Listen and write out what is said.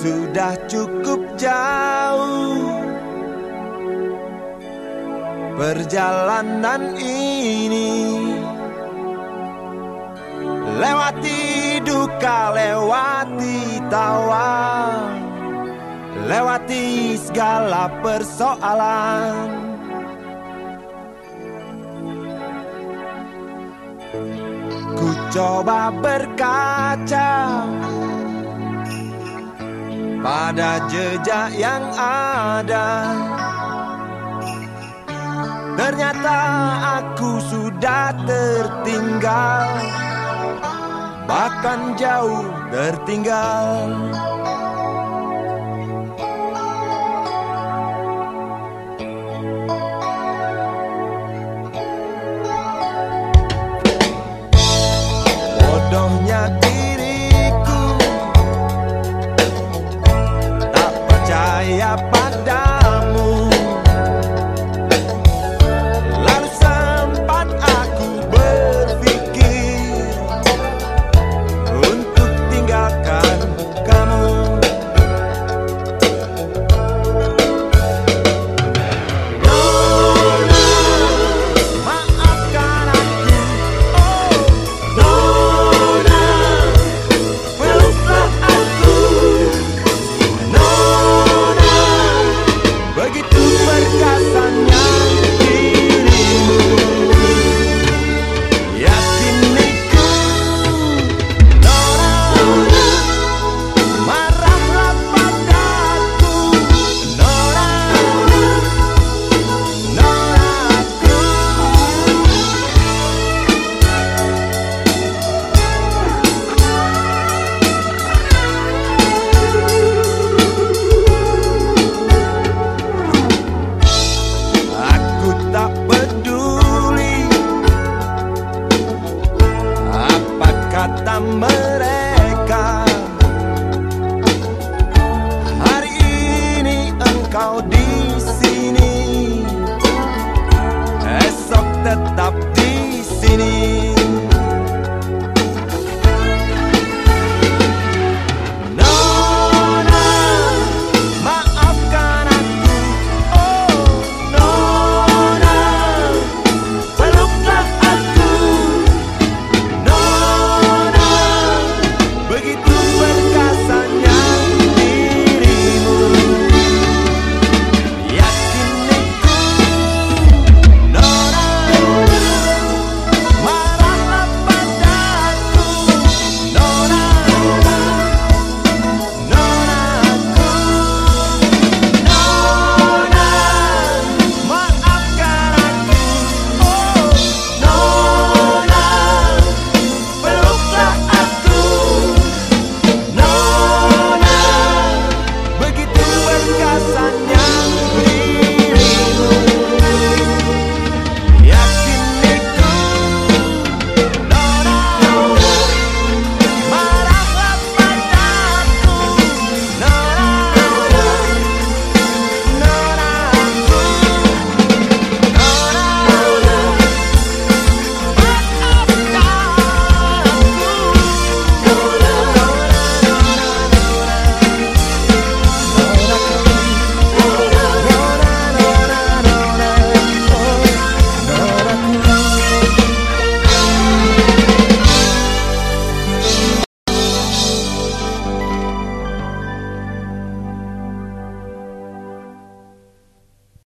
sudah cukup jauh. Perjalanan ini Lewati duka, lewati tawa Lewati segala persoalan. Ku coba berkaca pada jejak yang ada. Ternyata aku sudah tertinggal, bahkan jauh tertinggal. Bodohnya kata mereka. Hari ini engkau di sini, esok tetap